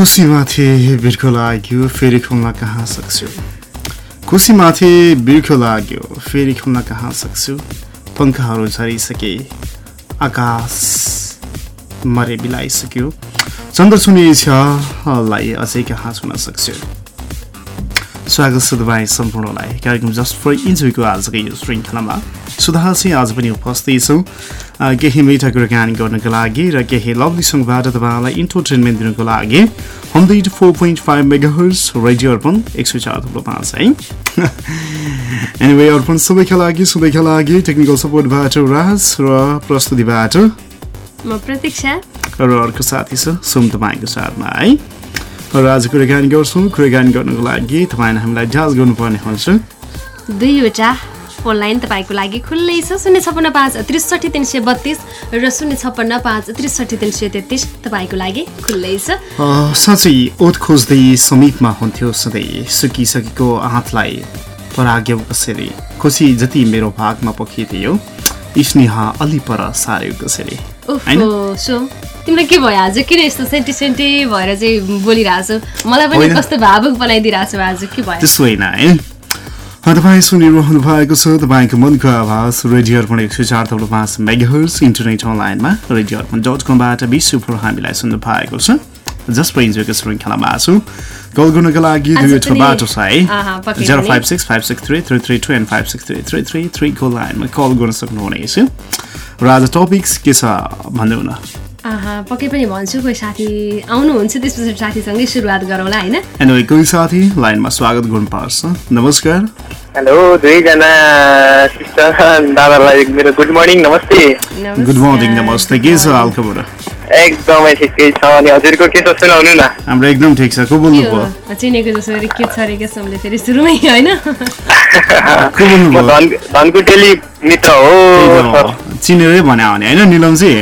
खुसीमाथि बिर्को लाग्यो फेरि खुल्न कहाँ सक्छु? खुसीमाथि बिर्को लाग्यो फेरि खुल्न कहाँ सक्छु? पङ्खाहरू झरिसके आकाश मरे बिलाइसक्यो। चन्द्र छलाई अझै कहाँ छुन सक्छु? स्वागत छ तपाईँ सम्पूर्णलाई। कार्यक्रम जस्ट फर इन्जोयको आजको यो श्रृङ्खलामा सुधार चाहिँ आज पनि उपस्थित छौँ। केही मिठा कुराकानी गर्नको लागि र केही लभली सङ्घबाट तपाईँलाई इन्टरटेनमेन्ट दिनको लागि hundred four point five megahertz radio Arpan एक सय चार थुप्रो पाँच है। एनिवे अर्पण सबैका लागि सबैका लागि टेक्निकल सपोर्टबाट राज र प्रस्तुतिबाट म प्रतीक्षा। र अर्को साथी छ सोम तपाईँको साथमा है। र आज कुराकानी गर्छौँ। कुराकानी गर्नुको लागि तपाईँले हामीलाई जाँच गर्नुपर्ने हुन्छ। दुईवटा फोन लाइन तपाईँको लागि खुल्लै छ। शून्य छप्पन्न पाँच त्रिसठी तिन सय बत्तिस र शून्य छप्पन्न पाँच त्रिसठी तिन सय तेत्तिस तपाईँको लागि खुल्लै छ। साँच्चै ओत खोज्दै समीपमा हुन्थ्यो सधैँ। सुकिसकेको हातलाई पराग्यो कसरी खुसी जति मेरो भागमा पखिदियो स्नेहा अलि पर सार्यो कसरी तिमीलाई के भयो आज किन यस्तो सेन्टी सेन्टी भएर चाहिँ बोलिरहेको मलाई पनि कस्तो भावुक बनाइदिइरहेको छु आज? के भयो? त्यसो होइन है? तपाईँ सुनिरहनु भएको छ तपाईँको मनको आवाज रेडियो अर्पण एक सय चार थप्लो पाँच मेगाहर्स इन्टरनेट अनलाइनमा रेडियो अर्पण डट कमबाट विश्वभर हामीलाई सुन्नु भएको छ। जसको इन्जोयको श्रृङ्खलामा छु कल गर्नुको लागि दुईवटा बाटो छ है? Zero five six five six three three three two and five six three three three थ्रीको लाइनमा कल गर्न सक्नुहुनेछ। र आज टपिक्स के छ भन्नु न पक्कै पनि भन्छु कोही साथी आउनुहुन्छ त्यस पछाडि साथीसँगै सुरुवात गरौँला होइन? एन्ड कोही साथी लाइनमा स्वागत गर्नुपर्छ। नमस्कार। हेलो दुईजना सिस्टर दादालाई मेरो गुड मर्निङ नमस्ते। गुड मर्निङ नमस्ते। के छ हालखबर? एकदमै ठिकै छ अनि हजुरको के छ सुनाउनु न? हाम्रो एकदम ठिक छ को बोल्नु भयो चिनेको जस्तो गरी के छ रे के समले फेरि सुरुमै होइन? को बोल्नु भयो धनकुटेली मित्र हो चिनेरै भने भने होइन निलमजी?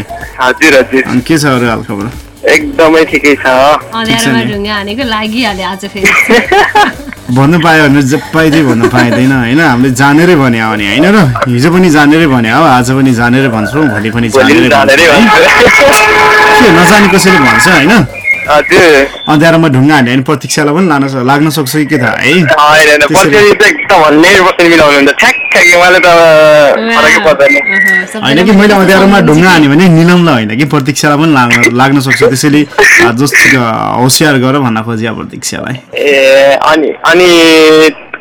हजुर हजुर। अनि के छ अरू हालखबर एकदमै ठिकै छ। अँध्यारोमा ढुङ्गा हानेको लागिहाल्यो आज फेरि। भन्नु पायो भने चाहिँ भन्नु पाइँदैन होइन? हामीले जानेरै भने भने होइन र? हिजो पनि जानेरै भने हो? आज पनि जानेरै भन्छौँ भोलि पनि जानेरै के नजाने कसैले भन्छ होइन? अँध्यारोमा ढुङ्गा हाल्यो भने प्रतीक्षालाई पनि लान लाग्न सक्छ कि के थाहा है होइन कि मैले अँध्यारोमा ढुङ्गा हान्यो भने निलमलाई होइन कि? प्रतीक्षालाई पनि लाग्न लाग्न सक्छ। त्यसैले जस्तो होसियार गर भन्न खोजिया प्रतीक्षालाई। ए अनि अनि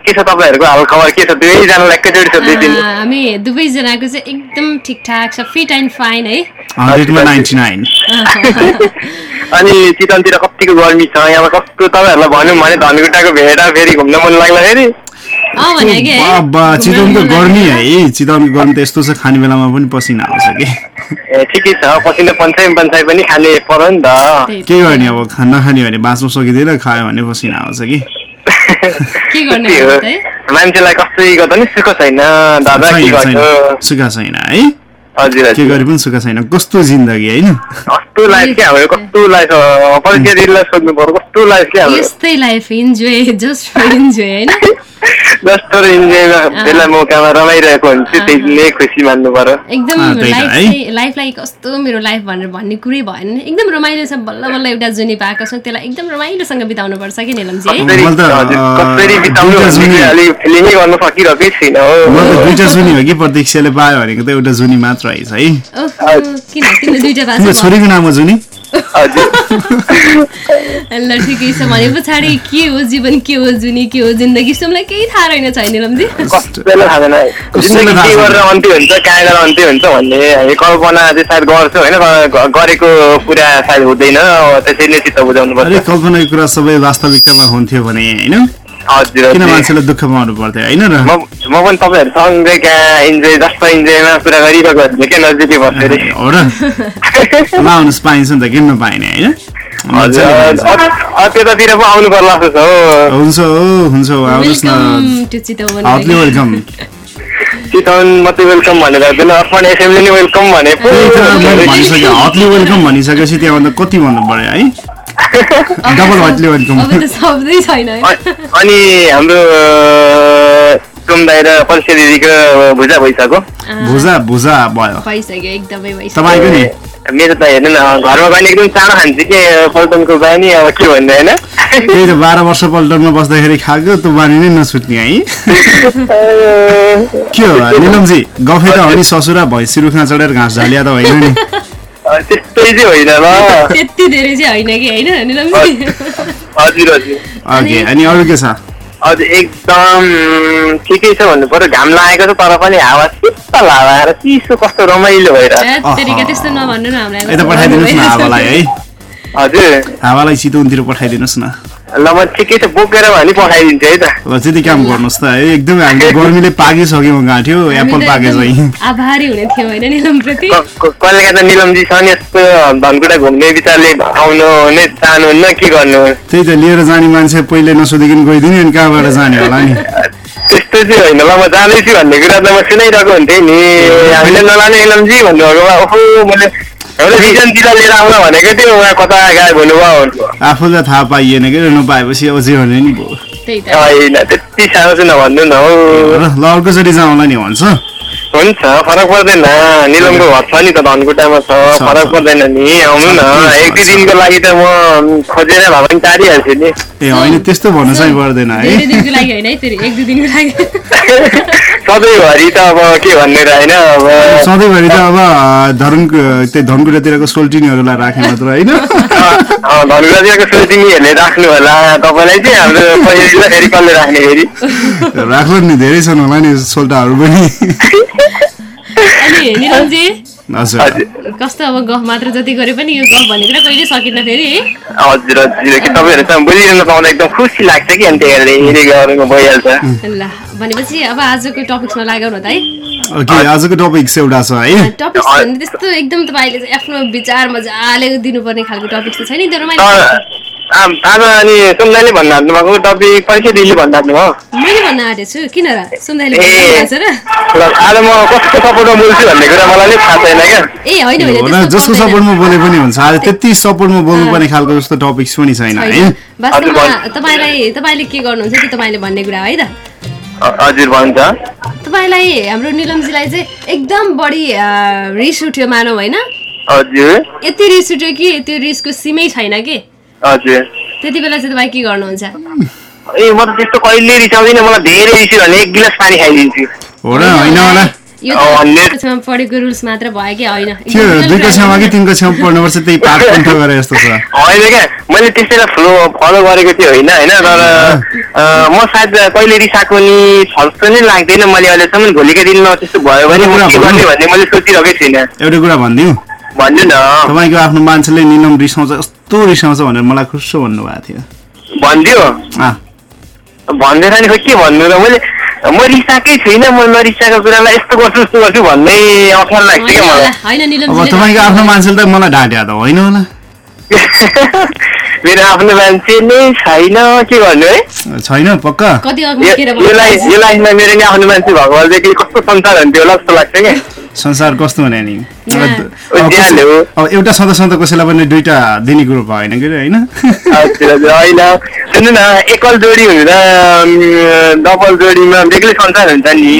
के छ तपाईँहरूको हालखबर? के छ? दुवैजनालाई एकैचोटि छ दुई दिन। हामी दुवैजनाको चाहिँ एकदम ठिकठाक छ फिट एन्ड फाइन है? अनि चितवनतिर कतिको गर्मी छ यहाँ कस्तो तपाईँहरूलाई भनौँ भने धनकुटाको भेडा फेरि घुम्न मन लाग्ला फेरि। चितवनको गर्मी है। चितवनको गर्मी त यस्तो छ खाने बेलामा पनि पसिना आउँछ कि? ए ठिकै छ पसिना पन्साइ पन्साइ पनि खाने पर्यो नि त। के गर्ने अब खाना खाने भने बाँच्नु सकिँदैन खायो भने पसिना आउँछ कि? मान्छेलाई कसै गर्दा नि सुख छैन दादा सुख छैन है? के गरे पनि सुख छैन। कस्तो जिन्दगी होइन? कस्तो लाइफ के हाम्रो कस्तो लाइफ परिचयलाई सोध्नु पर्यो कस्तो लाइफ के हाम्रो यस्तै life enjoy just for enjoy होइन? इन्जोयमा बेला मौकामा रमाइरहेको हुन्छ त्यही नै खुसी मान्नु पर्यो एकदम लाइफ लाइफलाई कस्तो मेरो लाइफ भनेर भन्ने कुरै भएन। एकदम रमाइलो छ बल्ल बल्ल एउटा जुनी पाएको छ। त्यसलाई एकदम रमाइलोसँग बिताउनु पर्छ कि निलमजी दुईटा जुनी हो कि प्रतीक्षाले पायो भनेको त एउटा जुनी मात्र रहेछ है। छोरीको नाम हो जुनी? ल ठिकै छ। भने पछाडि के हो जीवन के हो जुनी के हो जिन्दगी? मलाई केही थाहा रहेन छैन। निलमजी के गरेर अन्त्य हुन्छ कहाँ गरेर अन्त्य हुन्छ भन्ने हामी कल्पना चाहिँ सायद गर्छौँ होइन गरेको कुरा सायद हुँदैन। त्यसैले चित्त बुझाउनु पर्छ। कल्पनाको कुरा सबै वास्तविकतामा हुन्थ्यो भने होइन? किन मान्छेलाई दुःख पाउनु पर्थ्यो होइन र? म पनि तपाईँहरूसँगै कहाँ इन्जोय जस्तो इन्जोयमा कुरा गरिरहेको हुन्छ क्या नजिकै बस्दै हो र? आउनुहोस् पाइन्छ नि त किन नपाइने होइन? त्यतातिर पो आउनु पर्ला जस्तो छ हुन्छ हो हुन्छ आउनुहोस् न। हार्टली वेलकम चितवन मात्रै वेलकम भनेर हुँदैन अर्पण एसएमले नै वेलकम भने भनिसक्यो हटली वेलकम भनिसकेपछि त्यहाँभन्दा कति भन्नु पर्यो है? डबल हटली वेलकम अनि हाम्रो सुम दाइ र पल्से दिदीको भुजा भइसक्यो। भुजा भुजा भयो। भइसक्यो एकदमै तपाईँको नि? मेरो त हेर्नु न घरमा बानी एकदम चाँडो खान्छु कि पल्टनको बानी अब के भन्नु होइन? त्यही त बाह्र वर्ष पल्टनमा बस्दाखेरि खाएको त्यो बानी नै नछुट्ने है। के हो निलमजी गफै त हो नि ससुरा भैँसी रुखमा चढेर घाँस झालिया त होइन नि। त्यस्तै चाहिँ होइन ल। त्यति धेरै चाहिँ होइन कि होइन निलमजी? हजुर हजुर। ओके अनि अरू के छ? हजुर एकदम ठिकै छ भन्नु पर्यो। घाम लागेको छ तर पनि हावा शीतल हावा आएर चिसो कस्तो रमाइलो भइरहेको तरिका त्यस्तो नभन्नु न हामीलाई यता पठाइदिनुहोस् न हावालाई है। हजुर। हावालाई चितवनतिर पठाइदिनुहोस् न। ल म ठिकै छ बोकेर भने पठाइदिन्छु है त। त्यति काम गर्नुहोस् त है एकदमै हामीले गर्मीले पाकिसक्यौँ गाँठ्यो हामी एप्पल आभारी हुने थियौँ होइन निलमप्रति? यस्तो धनकुटा घुम्ने विचारले आउनु नै चाहनुहुन्न के गर्नु? त्यही त लिएर जाने मान्छे पहिले नसोधिकन गइदिने अनि कहाँबाट जाने होला नि? त्यस्तो चाहिँ होइन ल म जाँदैछु भन्ने कुरा त म सुनाइरहेको हुन्थेँ नि। हामीले नलाने निलमजी भन्नुभएको भए ओहो मैले आफूलाई थाहा पाइएन कि नपाएपछि अझै भने नि भयो। त्यति साह्रो चाहिँ नभन्नु न हौ। ल ल अर्कोचोटि जाउँला नि भन्छ। हुन्छ फरक पर्दैन। निलमको घर छ नि त धनकुटामा छ फरक। पर्दैन नि आउनु न। एक दुई। दिनको लागि त म खोजेर भए पनि टारिहाल्छु नि। ए होइन त्यस्तो भन्नु चाहिँ पर्दैन धेरै है दिनको लागि होइन है फेरि एक दुई दिनको लागि। सधैँभरि त अब के भन्ने र होइन अब सधैँभरि त अब धरुन त्यही धनकुटातिरको सोल्टिनीहरूलाई राख्ने मात्र होइन। धनकुटातिरको सोचिनीहरूले राख्नु होला। तपाईँलाई चाहिँ हाम्रो पहिला फेरि कसले राख्ने फेरि? राख्नु नि धेरै छन् होला नि सोल्टाहरू पनि। अनि हजुर। कस्तो अब गफ मात्र जति गरे पनि यो गफ भन्ने कुरा कहिले सकिन्न फेरि है? हजुर हजुर। कि तपाईँहरूसँग बोलिरहनु पाउँदा एकदम खुसी लाग्छ कि अनि त्यही हेर्दै गर्नु भइहाल्छ। ल भनेपछि अब आजको टपिक्समा लागौँ न त है ओके आजको टपिक चाहिँ एउटा छ है? टपिक्स भने त्यस्तो एकदम तपाईँले आफ्नो विचार मजाले दिनुपर्ने खालको टपिक्स त छैन तर आज अनि सुन्दाले भन्नु हाल्नु भएको टपिक परीक्षा दिदी भन्नु हाल्नु भयो मैले भन्न आँटेको छु किन र? सुन्दाखेरि ए। भन्नु छ र? ल, आज म कस्तो सपोर्टमा बोल्छु भन्ने कुरा मलाई नै थाहा छैन क्या। ए होइन होइन जसको। सपोर्टमा बोले पनि हुन्छ। आज त्यति सपोर्टमा बोल्नुपर्ने खालको जस्तो टपिक्स पनि छैन है? होइन वास्तवमा तपाईँलाई तपाईँले के गर्नुहुन्छ त्यो तपाईँले भन्ने कुरा है त? हजुर भन्छ। तपाईँलाई हाम्रो निलमजीलाई चाहिँ एकदम बढी रिस उठ्यो मानौ होइन? हजुर। यति रिस उठ्यो कि त्यो रिसको सीमै छैन कि? हजुर। त्यति बेला चाहिँ तपाईँ के गर्नुहुन्छ? ए म त त्यस्तो कहिले रिसाउँदिनँ मलाई धेरै रिस्यो भने एक गिलास पानी खाइदिन्छु। हो र होइन होला। यो पढेको रुल्स मात्र भयो कि होइन? त्यो दुई कक्षामा कि तिन कक्षामा पढ्नुपर्छ त्यही पाठ कण्ठ गरे जस्तो छ। होइन क्या मैले त्यसैलाई फ्लो फलो गरेको थिएँ होइन होइन तर म सायद कहिले रिसाएको नि जस्तो नै लाग्दैन। मैले अहिलेसम्म भोलिको दिनमा त्यस्तो भयो भने म के गर्ने भन्ने मैले सोचिरहेकै छुइनँ। एउटा कुरा भनिदिउँ। भन्नु न। तपाईँको आफ्नो मान्छेले निलम रिसाउँछ कस्तो रिसाउँछ भनेर मलाई खुस भन्नुभएको थियो। भनिदियो? अँ, भन्दैन नि खोइ के भन्नु र? मैले म रिसाएकै छुइनँ म नरिसाएको कुरालाई यस्तो गर्छु उस्तो गर्छु भन्नै अप्ठ्यारो लाग्छ क्या मलाई। अब तपाईँको आफ्नो मान्छेले त मलाई ढाँट्या त होइन होला। मेरो आफ्नो मान्छे नै छैन के भन्नु है? छैन पक्का? कति अघि यो लाइफमा मेरो नि आफ्नो मान्छे भएको भए कस्तो संसार हुन्थ्यो होला जस्तो लाग्छ क्या। संसार कस्तो भने नि? अब एउटा सधैँ सधैँ कसैलाई पनि दुइटा दिने कुरो भएन कि होइन? होइन। सुन्नु न एकल जोडी हुँदा डबल जोडीमा बेग्लै संसार हुन्छ नि।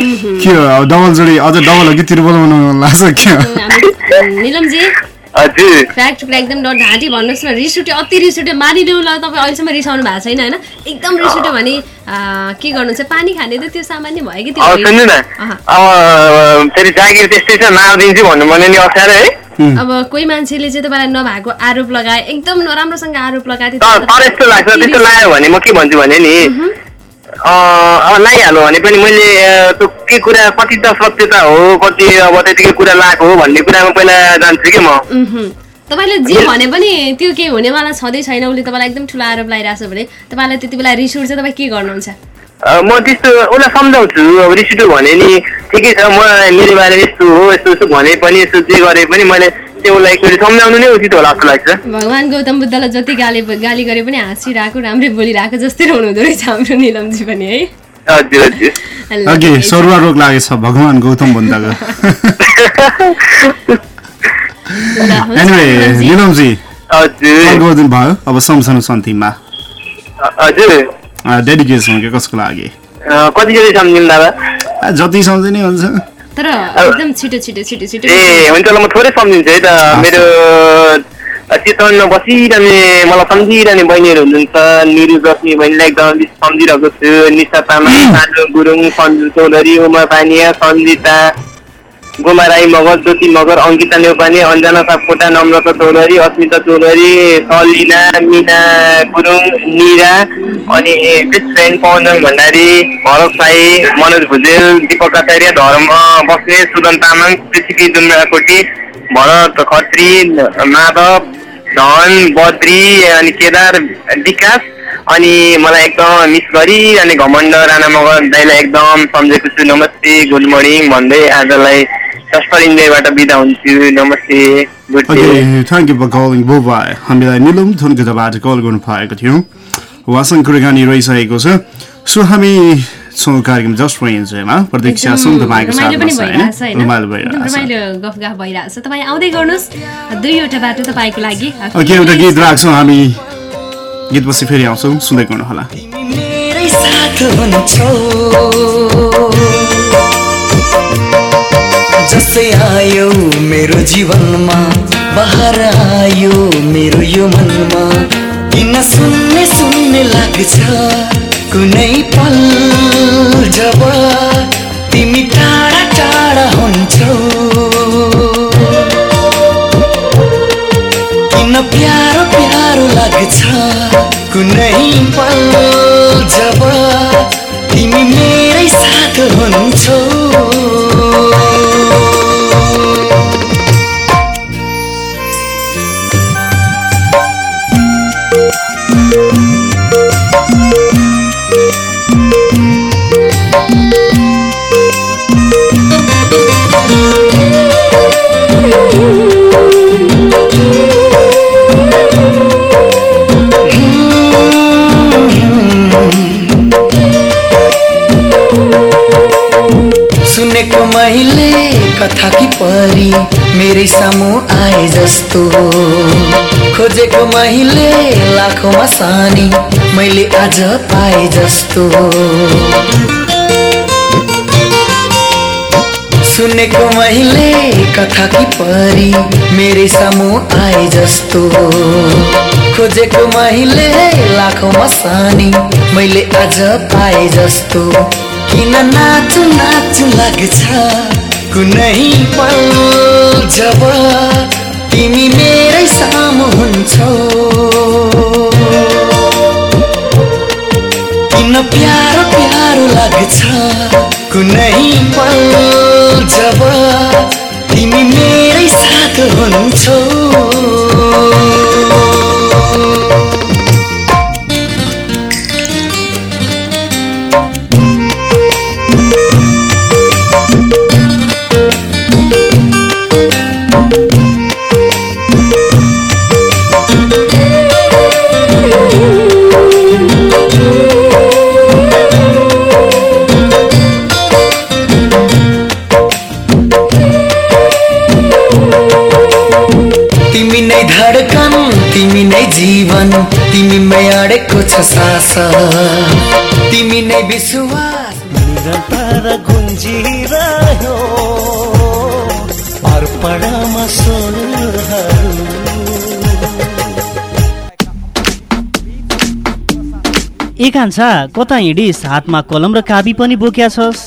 के हो? डबल जोडी अझ डबल हो कि त्रिपल बनाउनु लाग्छ के हो? फ्याक्ट एकदम ढाँटी भन्नुहोस् न रिस उठ्यो अति रिस उठ्यो मानिलिउँ ल तपाईँ अहिलेसम्म रिसाउनु भएको छैन होइन? एकदम रिस उठ्यो भने के गर्नुहुन्छ? पानी खाने त त्यो सामान्य भयो कि त्यो अब होइन? सुन्नु न। अहँ। अब फेरि जागिर त्यस्तै छ मारिदिन्छु भन्नु भने नि अप्ठ्यारो है? अब कोही मान्छेले चाहिँ तपाईँलाई नभएको आरोप लगाए एकदम नराम्रोसँग आरोप लगाए तर तर यस्तो लाग्छ त्यस्तो लाग्यो भने म के भन्छु भने नि अँ, अब लगाइहाल्यो भने पनि मैले त्यो के कुरा कति त सत्यता हो कति अब त्यतिकै कुरा लगाएको हो भन्ने कुरामा पहिला जान्छु कि म। तपाईँले जे भने पनि त्यो केही हुनेवाला छँदै छैन उसले तपाईँलाई एकदम ठुलो आरोप लगाइरहेको छ भने तपाईँलाई त्यति बेला रिस उठ्छ तपाईँ के गर्नुहुन्छ? म त्यस्तो उसलाई सम्झाउँछु अब रिस उठ्यो भने नि ठिकै छ म मेरो बारेमा यस्तो हो यस्तो यस्तो भने पनि यस्तो जे गरे पनि मैले त्यो उसलाई एकचोटि सम्झाउनु नै उचित होला जस्तो लाग्छ भगवान् गौतम बुद्धलाई जति गाली गाली गरे पनि हाँसिरहेको राम्रै बोलिरहेको जस्तै रहनु हुँदो रहेछ हाम्रो निलमजी पनि है अघि छ। सरुवा रोग लागेछ भगवान् गौतम बुद्धको एनिवे निलमजी। गरिदिनु भयो अब सम्झनु अन्तिममा हजुर डेडिकेसन के कसको लागि? कति जति सम्झिनु दादा? जति सम्झिने हुन्छ। तर एकदम छिटो छिटो छिटो छिटो ए हुन्छ ल म थोरै सम्झिन्छु है त। मेरो चितवनमा बसिरहने मलाई सम्झिरहने बहिनीहरू हुनुहुन्छ। निरु जस्मी बहिनीलाई एकदम सम्झिरहेको छु। निशा तामाङ गुरुङ सन्जु चौधरी उमा पानिया सन्जिता गोमा राई मगर ज्योति मगर अङ्किता नेउपाने अन्जना सापकोटा नम्रता चौधरी अस्मिता चौधरी सलिना मिना गुरुङ निरा अनि बेस्ट फ्रेन्ड पवनजङ भण्डारी भरत साई मनोज भुजेल दिपक आचार्य धर्म बस्ने सुदन तामाङ पृथ्वी दुम्राकोटी भरत खत्री माधव धन बद्री अनि केदार विकास अनि मलाई एकदम मिस गरी अनि घमण्ड राणा मगर दाईलाई एकदम सम्झेको छु। नमस्ते गुड मर्निङ भन्दै आजलाई थ्याङ्क यू फर कलिङ बुबाई। हामीलाई निलम कल गर्नु पाएको थियो। उहाँसँग कुराकानी रहिसकेको छ। सो हामी छौँ कार्यक्रम जस्ट फर इन्जोयमा प्रतीक्षा छौँ तपाईँको रमाइलो पनि साथमा छ भइरहेछ होइन? होइन? रमाइलो एकदम भइरहेको छ रमाइलो गफ गफ भइरहेको छ तपाईँ आउँदै गर्नुहोस्। दुईवटा बाटो तपाईँको लागि। ओके एउटा गीत राख्छौँ हामी। गीतपछि फेरि आउँछौँ। सुन्दै गर्नुहोला। जसै आयो मेरो जीवनमा बहार आयो मेरो यो मनमा। किन सुन्ने सुन्ने लाग्छ कुनै पल जब तिमी टाढा टाढा हुन्छौ। किन प्यारो प्यारो लाग्छ कुनै पल जस्तो खोजेको मैले लाखौँमा सानी मैले आज पाए जस्तो। सुनेको मैले कथा कि परी मेरै सामु आए जस्तो। खोजेको मैले लाखौँमा सानी मैले आज पाए जस्तो। किन नाचु नाचु लाग्छ कुनै पल जब तिमी मेरै सामु हुन्छौ। किन प्यारो प्यारो लाग्छ कुनै पल तिमी नै विश्वास। निरन्तर गुन्जिरह्यो। अर्पणमा स्वरहरू ए कान्छा कता हिँडिस हातमा कलम र काबी पनि बोक्या छस्।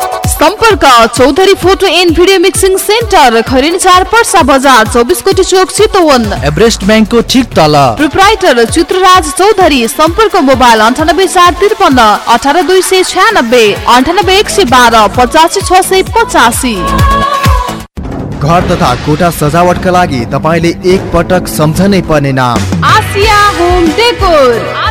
सम्पर्क Chaudhary photo and video mixing centre Khaireni चार पर्सा बजार चौबिस कोटी चोक चितवन। एभरेस्ट ब्याङ्कको ठिक तल। प्रोप्राइटर चित्रराज चौधरी सम्पर्क मोबाइल अन्ठानब्बे चार त्रिपन्न अठार दुई सय छ्यानब्बे अन्ठानब्बे एक सय बाह्र पचासी छ सय पचासी। घर तथा कोठा सजावटका लागि तपाईँले एक पटक सम्झनै पर्ने नाम। Asia home decor Asia home decor.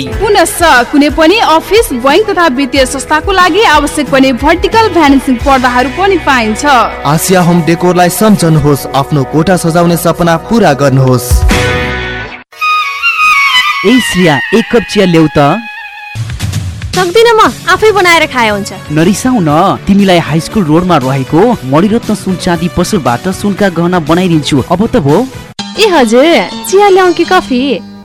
पुनश्च कुनै पनि अफिस बैङ्क तथा वित्तीय संस्थाको लागि आवश्यक पर्ने भर्टिकल भ्यानिसिङ पर्दाहरू पनि पाइन्छ। आसिया होम डेकोरलाई सम्झनुहोस् आफ्नो कोठा सजाउने सपना पुरा गर्नुहोस्। ए श्रिया एक कप चिया ल्याउ त। सक्दिनँ म आफै बनाएर खाए हुन्छ। नरिसाउ न तिमीलाई हाई स्कुल रोडमा रहेको मणिरत्न सुन चाँदी पसलबाट सुनका गहना बनाइदिन्छु। अब त भो। ए हजुर चिया ल्याउँ कि कफी?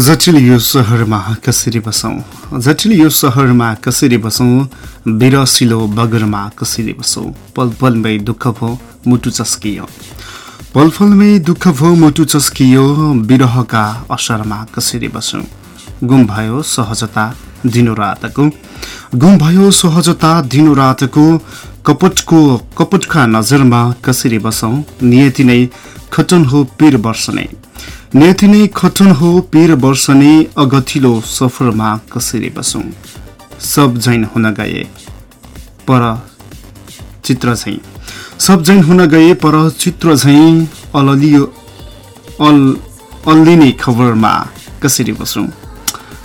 जटिल यो सहरमा कसरी बसौँ? जटिल यो सहरमा कसरी बसौँ? बिरसिलो बगरमा कसरी बसौँ? पल पलमै दुःख भो मुटु चस्कियो। पल पलमै दुःख भो मुटु चस्कियो बिरहका असरमा कसरी बसौँ? गुम भयो सहजता दिनोरातको गुम भयो सहजता दिनोरातको कपटको कपटका नजरमा कसरी बसौँ? नियति नै खटन हो पीर वर्षने। नियति नै खटन हो पीर वर्षने अगथिलो सफरमा कसरी बसौँ? सब जैन हुन गए पर चित्र झैँ। सब जैन हुन गए पर चित्र झैँ अललियो अल अल्लिने खबरमा कसरी बसौँ?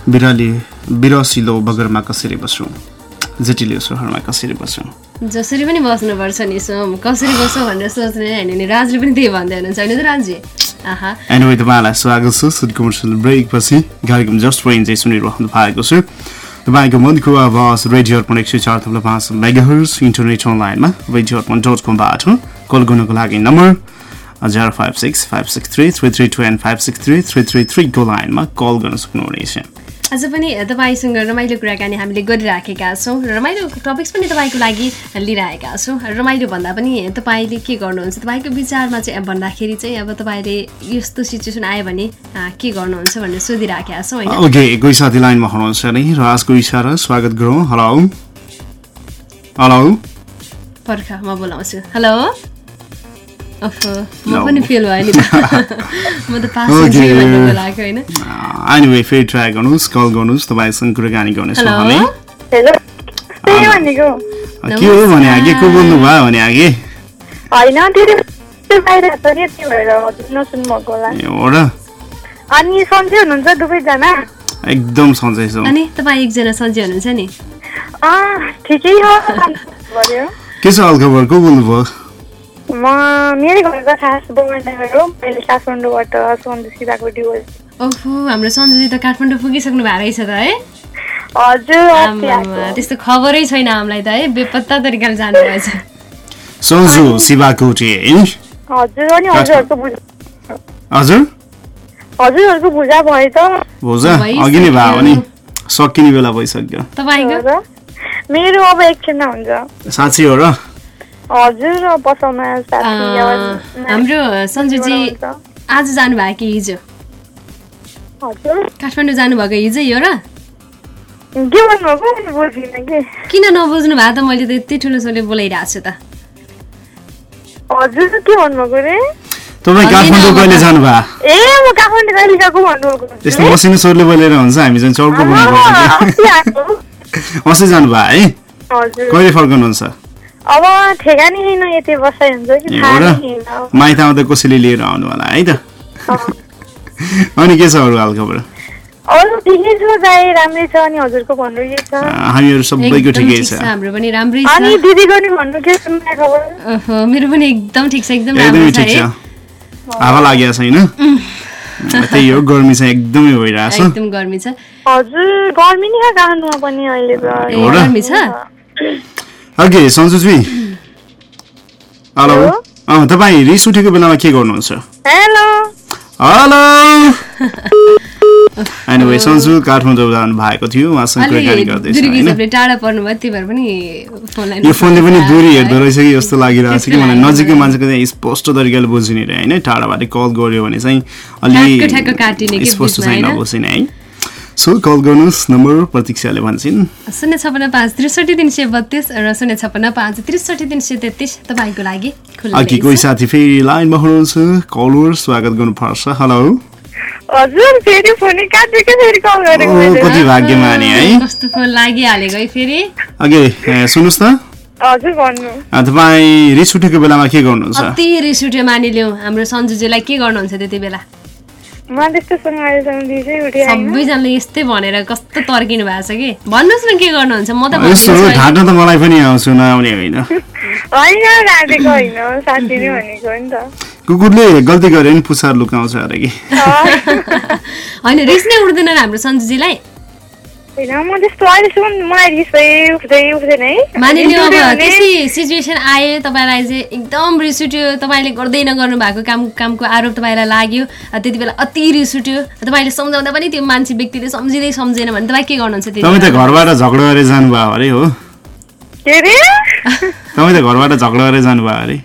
बिराली बिरसिलो बगरमा कसरी बसौँ जटिलो सहरमा कसरी बसौँ जसरी पनि बस्नुपर्छ नि सोम। कसरी बस्छौ भनेर सोच्ने होइन नि। राजले पनि त्यही भन्दै हुनुहुन्छ होइन त राजी एनिवे तपाईँलाई स्वागत छ। सुट कमर्सियल ब्रेकपछि कार्यक्रम जस्ट फर इन्जोय सुनिरहनु भएको छ। तपाईँको मनको आवाज रेडियो अर्पण एक सय चार थप्लो पाँच मेगाहर्स इन्टरनेट अनलाइनमा रेडियो अर्पण डट कमबाट कल गर्नको लागि number zero five six five six three three three two and five six three three three थ्रीको लाइनमा कल गर्न सक्नुहुनेछ। आज पनि तपाईँसँग रमाइलो कुराकानी हामीले गरिराखेका छौँ। रमाइलो टपिक्स पनि तपाईँको लागि लिइरहेका छौँ। रमाइलो भन्दा पनि तपाईँले के गर्नुहुन्छ? तपाईँको विचारमा चाहिँ भन्दाखेरि चाहिँ अब तपाईँले यस्तो सिचुएसन आयो भने के गर्नुहुन्छ भनेर सोधिराखेका छौँ होइन? ओके कोही साथी लाइनमा हुनुहुन्छ नि इसारा स्वागत गरौँ। हेलो हेलो पर्ख म बोलाउँछु। हेलो एनिवे फेरि ट्राई गर्नुहोस् कल गर्नुहोस् तपाईँसँग कुराकानी गर्नेछौँ हामी हेलो के हो भने आगे? को बोल्नु भयो भने आगे? अनि सन्चै हुनुहुन्छ दुवैजना? एकदम सन्चै छौँ। अनि तपाईँ एकजना सन्चै हुनुहुन्छ नि? अँ ठिकै हो। के छ हालखबर? को बोल्नुभयो? म मेरै घरको खास बोमानगर हो मैले काठमाडौँबाट सन्जु सिधाको डिभोर्स ओहो हाम्रो सन्जुजी त काठमाडौँ पुगिसक्नु भएको रहेछ त है? हजुर। त्यस्तो खबरै छैन हामीलाई त है? बेपत्ता तरिकाले जानुभएछ सन्जु शिवाकोटी है? हजुर अनि हजुरहरूको पूजा। हजुर? हजुरहरूको पूजा भयो त। भोजा अघि नै भयो भने सकिने बेला भइसक्यो। तपाईँको? मेरो अब एकछिनमा हुन्छ। साँच्ची हो र? हजुर हाम्रो सन्जुजी आज जानुभयो कि हिजो। हजुर। काठमाडौँ जानुभएको हिजो हो र? के भन्नुभएको? मैले बुझिनँ कि। किन नबुझ्नु भएको त मैले त यति ठुलो सोले बोलाइरहेको छु त। हजुर के भन्नुभएको रे? तपाईँ काठमाडौँ कहिले जानुभयो? ए म काठमाडौँ कहिले गएको भन्नुभएको त्यस्तो मसिनो स्वरले बोलेर हुन्छ हामी चाहिँ चौको बोल्नुपर्छ अस्ति आएको कि अस्ति जानुभयो है? हजुर। कहिले फर्कनुहुन्छ? अब ठेगानी छैन यति बसाइ हुन्छ कि माइत आउँदा कसैले लिएर आउनु होला है त? अनि के छ अरू हालखबर? अरू ठिकै छ दाइ राम्रै छ अनि हजुरको भन्नु के छ? हामीहरू सबैको एकदम ठिकै ठिक छ। छ हाम्रो पनि राम्रै अनि छ दिदीको नि भन्नु के छ नयाँ खबर? अहो, मेरो पनि एकदम ठिक छ एकदम एकदमै राम्रो छ ठिक है। छ हावा लागेको छैन त्यही हो गर्मी चाहिँ एकदमै भइरहेछ। एकदम गर्मी छ। हजुर गर्मी नि कहाँ काठमाडौँमा पनि अहिले त। हो र? गर्मी छ? Okay Sanjuji hello. अँ तपाईँ रिस उठेको बेलामा के गर्नुहुन्छ? Hello. Hello. Anyway Sanju Kathmandu जानु भएको थियो। उहाँसँग कुराकानी गर्दैछ यो फोनले पनि दूरी। हेर्दो रहेछ कि जस्तो लागिरहेको छ कि? मलाई नजिकको लाग्यो मान्छेको चाहिँ स्पष्ट तरिकाले बुझिने रे होइन? टाढाबाट कल गर्यो भने चाहिँ ठ्याक्क ठ्याक्क काटिने अलि के स्पष्ट चाहिँ? नबुझिने है? सो कल गर्नुहोस् नम्बर प्रतीक्षाले भन्छन् शून्य छपन्न पाँच त्रिसठी तिन सय बत्तिस र शून्य छपन्न पाँच त्रिसठी तिन सय तेत्तिस तपाईँको लागि अघि कोही साथी फेरि लाइनमा हुनुहुन्छ कलर स्वागत गर्नुपर्छ। हेलो हजुर फेरि फोन काटेको फेरि कल गरेको। कति भाग्यमानी है। लागिहालेको है फेरि? अघि ए, सुन्नुहोस् त हजुर भन्नु। अ, तपाईँ रिस उठेको बेलामा के गर्नुहुन्छ? अति रिस उठ्यो मानिलिउँ हाम्रो सन्जुजीलाई के गर्नुहुन्छ त्यति बेला? सबैजनाले यस्तै भनेर कस्तो तर्किनु भएको छ कि? भन्नुहोस् न के गर्नुहुन्छ म त। ढाँट्न त मलाई पनि आउँछु नआउने होइन। कुकुरले गल्ती गरे नि पुछार लुकाउँछ अरे कि? होइन रिस नै उठ्दैन हाम्रो सन्जुजीलाई। होइन म त्यस्तो अहिलेसम्म मलाई रिसै उठ्दै उठ्दैन है। अब त्यस्तै सिचुएसन तपाईँलाई चाहिँ एकदम रिस उठ्यो। तपाईँले गर्दै नगर्नु भएको काम कामको आरोप तपाईँलाई लाग्यो। त्यति बेला अति रिस उठ्यो। तपाईँले सम्झाउँदा पनि त्यो मान्छे व्यक्तिले सम्झिँदै सम्झेन भने तपाईँ के गर्नुहुन्छ त्यति तपाईँ त? घरबाट झगडा गरेर जानुभयो अरे हो। तपाईँ त घरबाट झगडा गरेर जानुभयो अरे।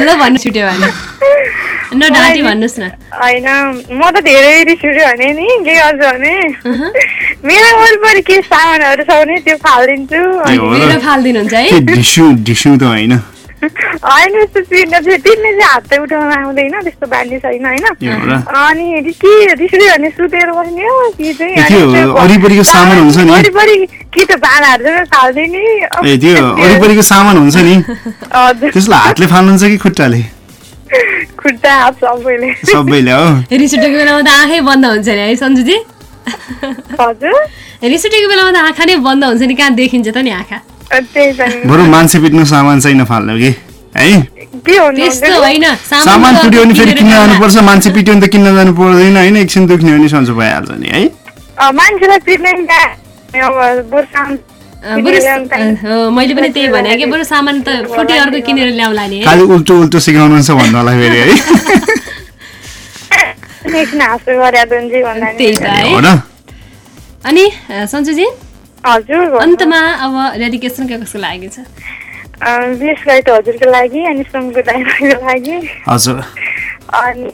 ल भन्नु छुट्यो भने। न डाँटी भन्नुहोस् न होइन म त धेरै रिस उठ्यो भने नि के गर्छु भने मेरो वरिपरि के सामानहरू छ भने त्यो फालिदिन्छु फालिदिनुहुन्छ है ढिस्यु त होइन होइन यस्तो चिन्ने चाहिँ तिमीले चाहिँ हात चाहिँ उठाउन आउँदैन त्यस्तो बानी छैन होइन? अनि के उठ्यो भने सुतेर बस्ने हो कि चाहिँ वरिपरिको सामान हुन्छ नि। वरिपरि कि त भाँडाहरू चाहिँ फालिदिने ए त्यो वरिपरिको सामान हुन्छ नि हजुर त्यसलाई हातले फाल्नुहुन्छ कि खुट्टाले खुट्टा हात सबैले। सबैले हो। रिस उठेको बेलामा त आँखै बन्द हुन्छ नि है सन्जुजी? हजुर। रिस उठेको बेलामा त आँखा नै बन्द हुन्छ नि कहाँ देखिन्छ त नि आँखा? त्यही पनि बरु मान्छे पिट्नु सामान चाहिँ नफाल्नु कि? है? त्यस्तो होइन सामान पिट्यो भने फेरि किन्न। जानुपर्छ मान्छे पिट्यो भने त किन्न जानु पर्दैन होइन? एकछिन दुख्ने भने सन्चो भइहाल्छ नि है? मान्छेलाई पिट्ने मैले पनि त्यही भने कि बरु सामान त फुटे अर्को किनेर ल्याउला नि है खालि उल्टो उल्टो सिकाउनुहुन्छ भन्नु होला फेरि है। त्यही त है। अनि सन्जुजी। अन्तमा अब डेडिकेसन के कसको लागि छ? अँ, विशेष गरी त हजुरको लागि अनि सुनको दाइको लागि। हजुर। अनि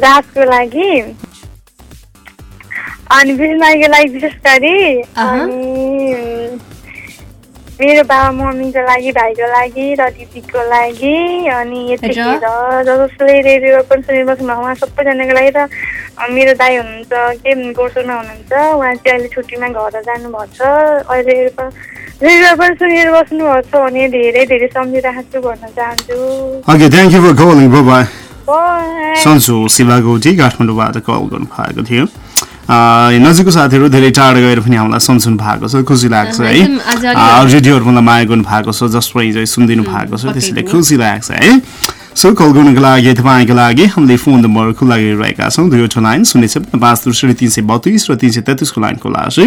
राजको लागि। अनि बिजुमाईको लागि विशेष गरी अनि मेरो बाबा मम्मीको लागि भाइको लागि र दिदीको लागि अनि यतिखेर जसले रेडियो पनि सुनिबस्नु भएको उहाँ सबैजनाको लागि र मेरो दाई हुनुहुन्छ के गोर्सोमा हुनुहुन्छ उहाँ चाहिँ अहिले छुट्टीमा घर जानुभएको छ अहिले रेडियो पनि सुनेर बस्नुभएको छ भने धेरै धेरै सम्झिरहेको छु भन्न चाहन्छु। Okay thank you for calling bye. सन्चो शिवा गौटी काठमाडौँबाट कल गर्नु भएको थियो नजिकको साथीहरू धेरै टाढो गएर पनि हामीलाई सम्झनु भएको छ खुसी लाग्छ है। अलिक- रेडियोहरूमा माया गर्नु भएको छ जसको हिजो सुनिदिनु भएको छ त्यसैले खुसी लाग्छ है। सो कल गर्नुको लागि तपाईँको लागि हामीले फोन नम्बर खुल्ला गरिरहेका छौँ दुईवटा लाइन शून्य छप्पन्न पाँच त्रिसठी तिन सय बत्तिस र तिन सय तेत्तिसको लाइनको लागि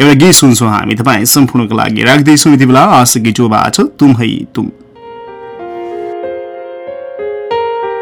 एउटा गीत सुन्छौँ हामी तपाईँ सम्पूर्णको लागि राख्दैछौँ यति बेला आश गीटोबाट तुम है तुम।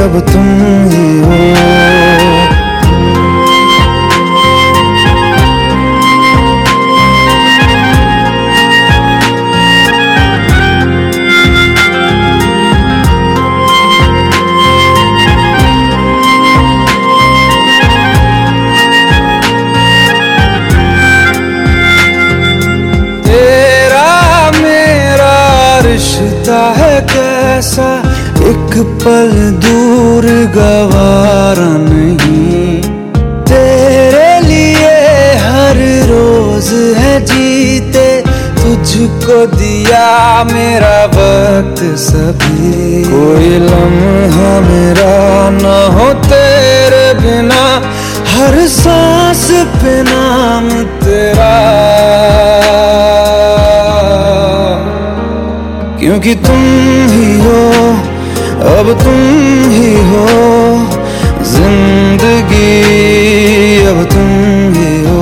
अब तुम मेरा वक्त सभी। कोई लम्हा मेरा न हो तेरे बिना, हर सांस पे नाम तेरा। क्योंकि तुम ही हो, अब तुम ही हो, ज़िंदगी अब तुम ही हो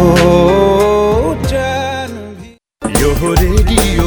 यो रेडियो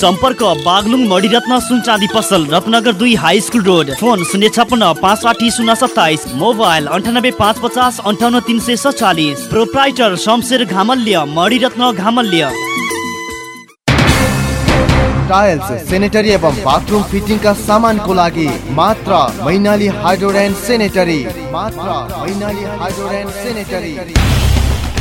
सम्पर्क बागलुङ मणिरत्न सुनचाँदी पसल रत्नगर दुई हाई स्कुल रोड। फोन शून्य छपन्न पाँच साठी शून्य सत्ताइस। मोबाइल अन्ठानब्बे पाँच पचास अन्ठाउन्न तिन सय सत्तालिस। Proprietor Shamsher Ghamalya Maniratna Ghamalya. Tiles sanitary एवं बाथरूम फिटिङका सामानको लागि मात्र मैनाली हाइड्रोड सेनेटरी। मात्र Mainali हाइड्रोड sanitary.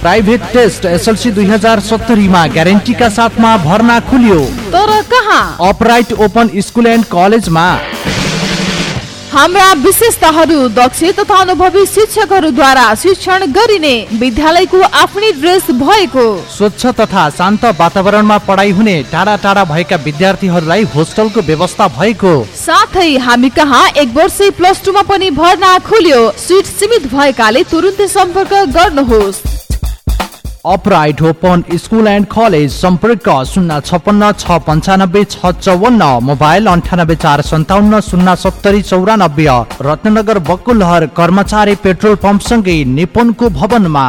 Private test SLC दुई हजार सत्तरीमा ग्यारेन्टीका साथमा भर्ना खुल्यो। तर कहाँ? अपराइट ओपन स्कुल एन्ड कलेजमा। हाम्रा विशेषताहरू दक्ष तथा अनुभवी शिक्षकहरूद्वारा शिक्षण गरिने विद्यालयको आफ्नै ड्रेस भएको। स्वच्छ तथा शान्त वातावरणमा पढाइ हुने टाढा टाढा भएका विद्यार्थीहरूलाई होस्टलको व्यवस्था भएको। साथै हामी कहाँ एक वर्ष प्लस टूमा पनि भर्ना खुल्यो सिट सीमित भएकाले तुरुन्तै सम्पर्क गर्नुहोस्। Upright open school and college सम्पर्क शून्य छपन्न छ पन्चानब्बे छ चौवन्न मोबाइल अन्ठानब्बे चार सन्ताउन्न शून्य सत्तरी चौरानब्बे रत्नगर बकुलहर कर्मचारी पेट्रोल पम्पसँगै निपुणको भवनमा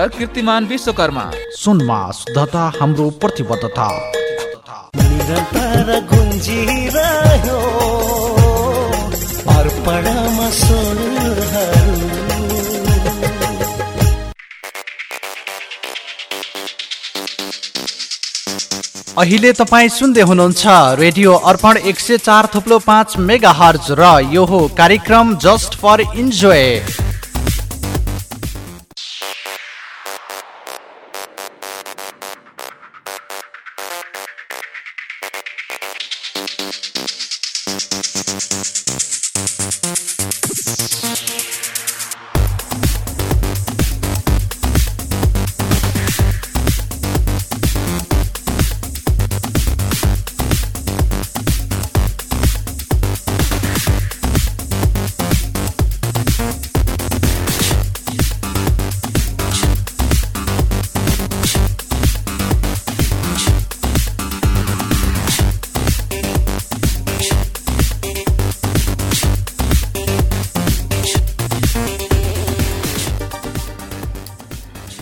कीर्तिमान विश्वकर्मा। सुनमा शुद्धता हाम्रो प्रतिबद्धता। अहिले तपाईँ सुन्दै हुनुहुन्छ रेडियो अर्पण एक सय चार थुप्लो पाँच मेगा हर्ज र यो हो कार्यक्रम just for enjoy.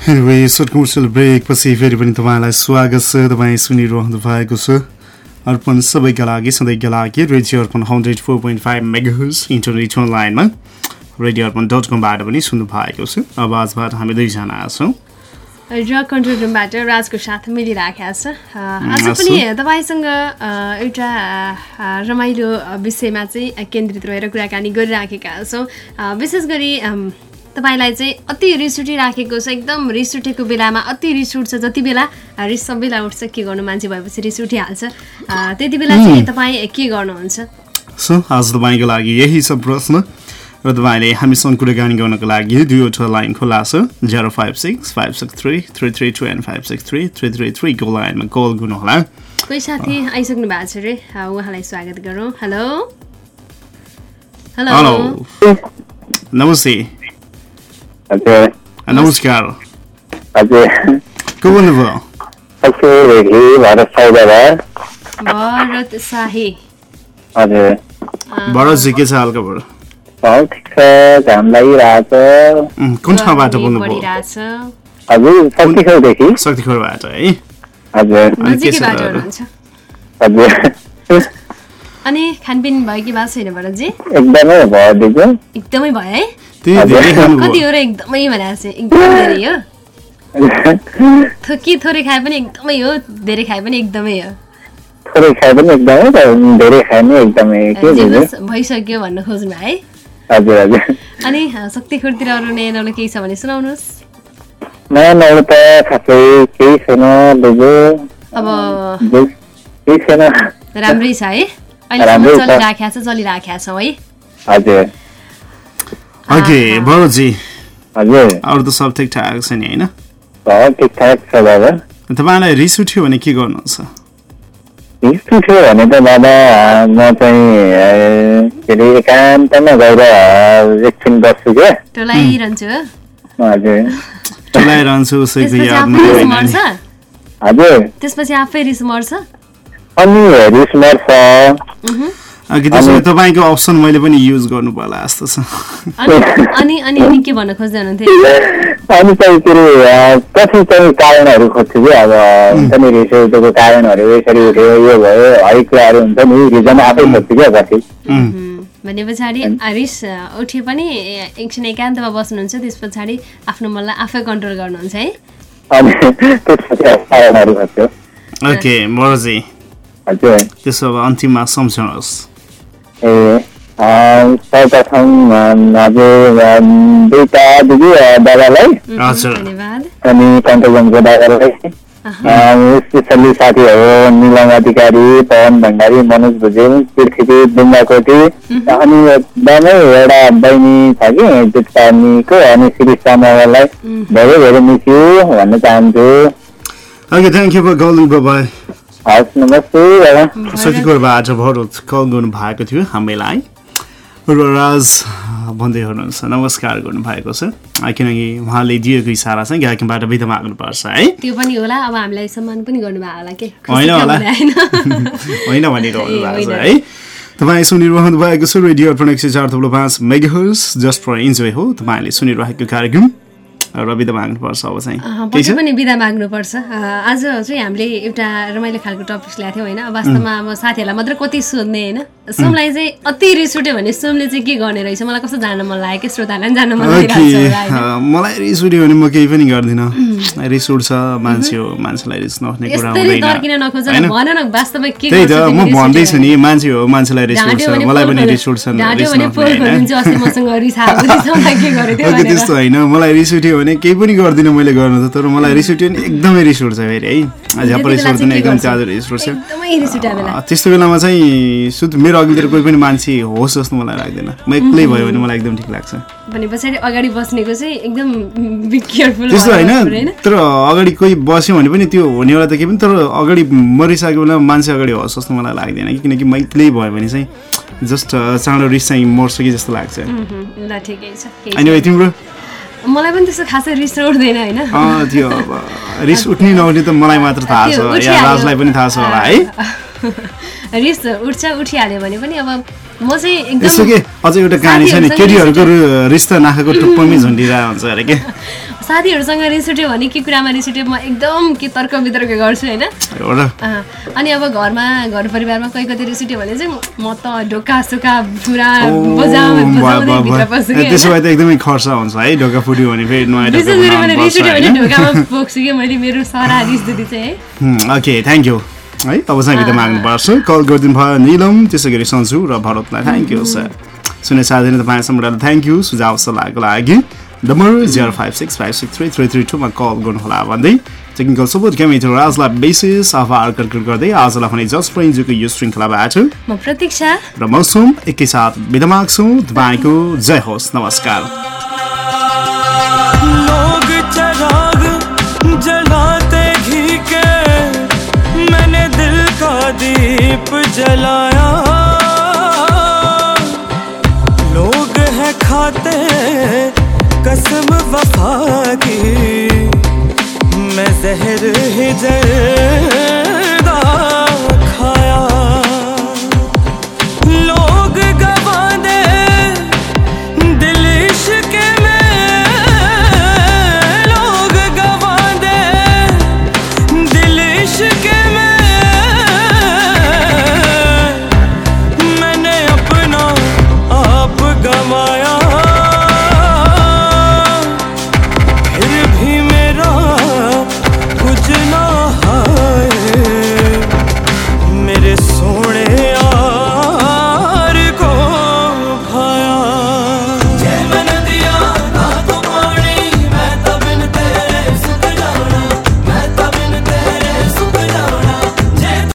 Short commercial break पछि फेरि पनि तपाईँलाई स्वागत छ तपाईँ सुनिरहनु भएको छ अर्पण सबैका लागि सधैँका लागि radio Arpan hundred four point five megahertz internet अनलाइनमा रेडियो अर्पण डट कमबाट पनि सुन्नु भएको छ आवाजबाट हामी दुईजना छौँ र कन्ट्रोल रुमबाट राजको साथ मिलिराखेको छ आज। पनि तपाईँसँग एउटा रमाइलो विषयमा चाहिँ केन्द्रित रहेर कुराकानी गरिराखेका छौँ विशेष गरी तपाईँलाई चाहिँ अति रिस उठिराखेको छ एकदम रिस उठेको बेलामा अति रिस उठ्छ। जति बेला रिस सबैलाई उठ्छ के गर्नु मान्छे भएपछि रिस उठिहाल्छ। त्यति बेला चाहिँ तपाईँ के गर्नुहुन्छ? सो आज तपाईँको लागि यही छ प्रश्न र तपाईँले हामीसँग कुराकानी गर्नको लागि दुईवटा लाइन खुला छ। Zero five six five six three three three two and five six three three three थ्रीको लाइनमा कल गर्नुहोला। कोही साथी आइसक्नु भएको छ अरे? अ, उहाँलाई स्वागत गरौँ। हेलो। हेलो। नमस्ते। हजुर नमस्कार हजुर को बोल्नुभयो भरत सौदाबार भरत शाही हजुर भरतजी के छ हालखबर हौ ठिक छ घाम लागिरहेछ कुन ठाउँबाट बोल्नुभयो हजुर शक्तिखोरदेखि शक्तिखोरबाट है हजुर हजुर अनि खानपिन भयो कि भएको छैन भरतजी एकदमै भइदिएको एकदमै भयो है कति हो र एकदमै चाहिँ एकदमै धेरै हो। थो कि थोरै खाए पनि एकदमै हो धेरै खाए पनि एकदमै हो। थोरै खाए पनि एकदमै धेरै खाए पनि एकदमै भइसक्यो भन्नु खोज्नु है। हजुर हजुर। अनि अ, शक्तिखोरतिर अरू नयाँ नौलो केही छ भने सुनाउनुहोस्। नयाँ नौलो त खासै केही छैन बुझ्यो अब बुझ- केही छैन। राम्रै छ है। छ। चलिराखेका छ चलिराखेका छौँ है। हजुर। ओके भरतजी हजुर। अरू त सब ठिकठाक छ नि होइन? ठिकठाक छ दादा तपाईँलाई रिस उठ्यो भने के गर्नुहुन्छ? रिस उठ्यो भने त दादा म चाहिँ के अरे एकान्तमा गएर एकछिन बस्छु क्या टोलाइरहन्छु हो। हजुर। टोलाइरहन्छु उसैको त्यसपछि यादमा आफै रिस होइन मर्छ? नि। हजुर। त्यसपछि आफै रिस मर्छ? अनि रिस मर्छ। त्यसो तपाईँको अप्सन मैले पनि युज गर्नु पर्ला जस्तो छ। अनि अनि अनि के भन्न खोज्दै हुनुहुन्थ्यो अनि चाहिँ के अरे पछि चाहिँ कारणहरू खोज्छु कि? अब हुन्छ नि रिस उठेको कारणहरू यसरी उठ्यो यो भयो है कुराहरू हुन्छ नि रिजन आफै खोज्छु क्या पछि भने पछाडि रिस उठे पनि एकछिन एकान्तमा बस्नुहुन्छ त्यस पछाडि आफ्नो मनलाई आफै कन्ट्रोल गर्नुहुन्छ है? अनि त्यसपछि कारणहरू खोज्छु ओके मरजी त्यसो भए अन्तिममा सम्झाउनुहोस् ए सर्वप्रथम हजुर दिदी दादालाई अनि कन्ट्रोलको दादालाई स्पेसल्ली साथीहरू निलम अधिकारी पवन भण्डारी मनोज भुजेल पृथ्वी डुङ्गाकोटी अनि एकदमै एउटा बहिनी छ कि जुटपानीको अनि श्री समूहलाई धेरै धेरै मिस्यु भन्न चाहन्छु okay thank you for calling bye हस् नमस्ते दादा सतीकोबाट भरत कल गर्नु भएको थियो हामीलाई। राज भन्दै हुनुहुन्छ। नमस्कार गर्नुभएको छ। आ, किनकि उहाँले दिएको इसारा चाहिँ गायकबाट बिदा माग्नुपर्छ है। त्यो पनि होला। अब हामीलाई सम्मान पनि गर्नुभयो होला के? होइन होला। होइन। भनेर छ होइन। है। तपाईँ सुनिरहनु भएको छ। रेडियो अर्पण एक सय चार थप्लो पाँच मेगाहर्स जस्ट फर इन्जोय हो। तपाईँले सुनिरहेको कार्यक्रम। र बिदा माग्नुपर्छ अब चाहिँ। पछि पनि बिदा माग्नुपर्छ। आज चाहिँ हामीले एउटा रमाइलो खालको टपिक्स ल्याएको थियौँ होइन। वास्तवमा अब साथीहरूलाई मात्र कति सोध्ने होइन। सोमलाई चाहिँ अति रिस उठ्यो भने सोमले चाहिँ के गर्ने रहेछ? मलाई कस्तो जान्न मन लाग्यो? कि श्रोताहरूलाई पनि जान्न मन मलाई रिस उठ्यो भने म केही पनि गर्दिनँ। रिस उठ्छ मान्छे हो मान्छेलाई रिस नउठ्ने कुरा हुँदैन म भन्दैछु नि मान्छे हो मान्छेलाई रिस? उठ्छ मलाई पनि रिस उठ्छ त्यस्तो होइन मलाई रिस उठ्यो भने केही पनि गर्दिनँ मैले गर्नु त तर मलाई रिस उठ्यो भने एकदमै रिस उठ्छ फेरि है। झ्याप रिस उठ्दैन एकदम? चाँजो रिस उठ्छ। त्यस्तो बेलामा चाहिँ सुध मेरो अघितिर कोही पनि मान्छे होस् जस्तो मलाई लाग्दैन। म एक्लै भयो भने मलाई एकदम ठिक लाग्छ। भने अगाडि बस्नेको चाहिँ एकदम त्यस्तो होइन तर अगाडि कोही बस्यो भने पनि त्यो हुनेवाला त के पनि तर अगाडि मरिसकेको बेला मान्छे अगाडि होस् जस्तो मलाई लाग्दैन कि किनकि म एक्लै भयो भने चाहिँ जस्ट चाँडो रिस चाहिँ मर्छ कि जस्तो लाग्छ। ल ठिकै छ केही अनि। तिम्रो? मलाई पनि त्यस्तो खासै रिस उठ्दैन होइन त्यो रिस उठ्ने नउठ्ने त मलाई मात्र थाहा छ त्यो या उठिहाल्यो। राजलाई पनि थाहा छ होला है रिस उठ्छ उठिहाल्यो भने पनि अब म चाहिँ यसो एकदम के? अझ एउटा कहानी छ नि साथीहरूसँग केटीहरूको रिस त नाखाको टुप्पोमै झुन्डिरहेको हुन्छ अरे के? साथीहरूसँग रिस उठ्यो भने के कुरामा रिस उठ्यो म एकदम के तर्क वितर्क गर्छु होइन? अनि अब घरमा घर परिवारमा कोही कति रिस उठ्यो भने चाहिँ म त ढोका सुका पुरा बजा बजाउँदै भित्र पस्छु कि त्यसो होइन? भए त एकदमै खर्च हुन्छ है ढोका फुट्यो भने फेरि नयाँ ढोका विशेष गरी बनाउनु मैले रिस पर्छ उठ्यो भने होइन? ढोकामा पोख्छु कि मैले मेरो सारा रिस दिदी चाहिँ हुँ, ओके थ्याङ्क यू। है? अब चाहिँ बिदा माग्नुपर्छ कल गरिदिनु भयो निलम त्यसै गरी सन्जु र भरतलाई थ्याङ्क यू सर सुने साथी तपाईँसँग थ्याङ्क यू सुझाव सल्लाहको लागि। Number zero five six five six three three three टूमा call गर्नुहोला भन्दै। टेक्निकल सपोर्ट क्यामेटर राजलाई विशेष आभार कर्कट गर्दै आजलाई भने जस्ट फ्रेन्डको यो श्रृङ्खलाबाट। म प्रतीक्षा। र मौसम एकैसाथ बिदा माग्छु। तपाईँको जय होस्। नमस्कार। दीप जलाया। लोग हैं खाते कसम वफा की। मैं जहर ही जल